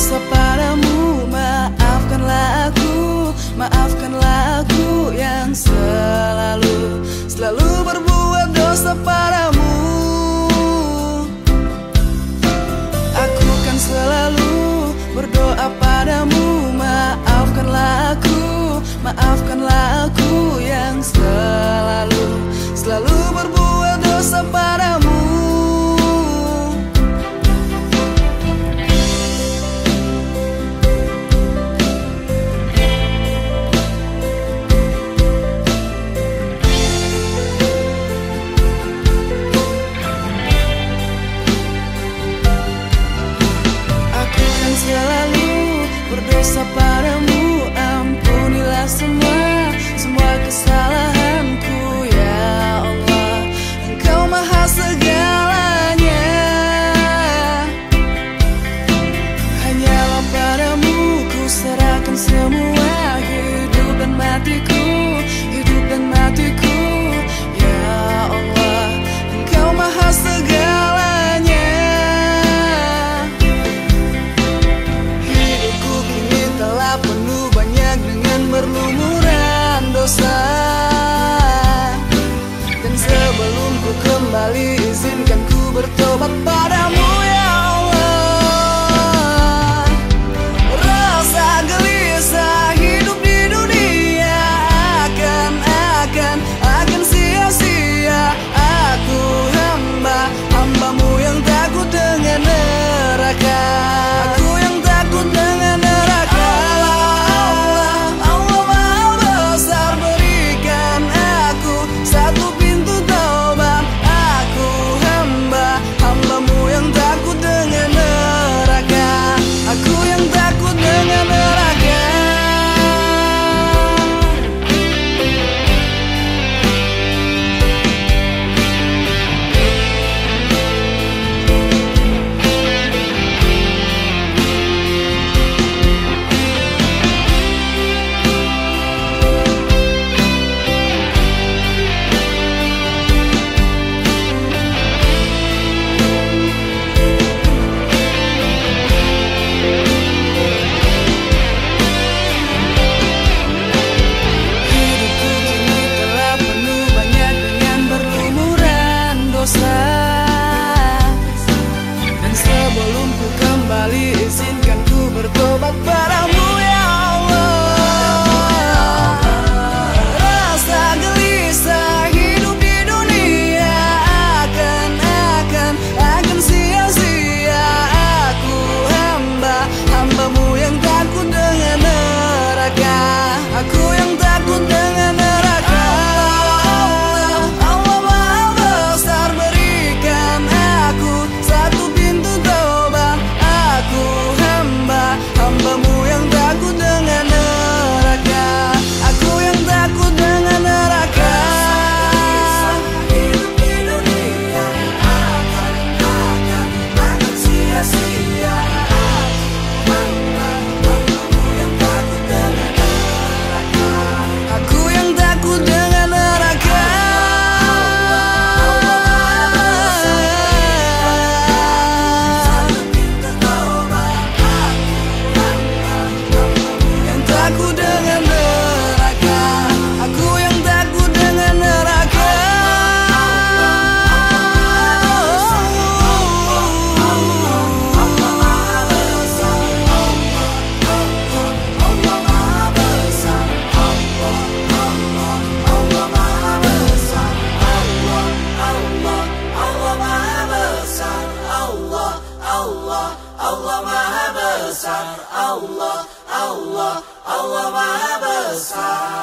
Berdosa padamu. Maafkanlah aku Maafkanlah aku yang selalu Selalu berbuat dosa padamu. Aku kan selalu berdoa padamu. Maafkanlah aku Maafkanlah aku yang selalu Selalu berbuat dosa padamu. Bisa padamu ampunilah semua Allah, Allah, Allah maha besar.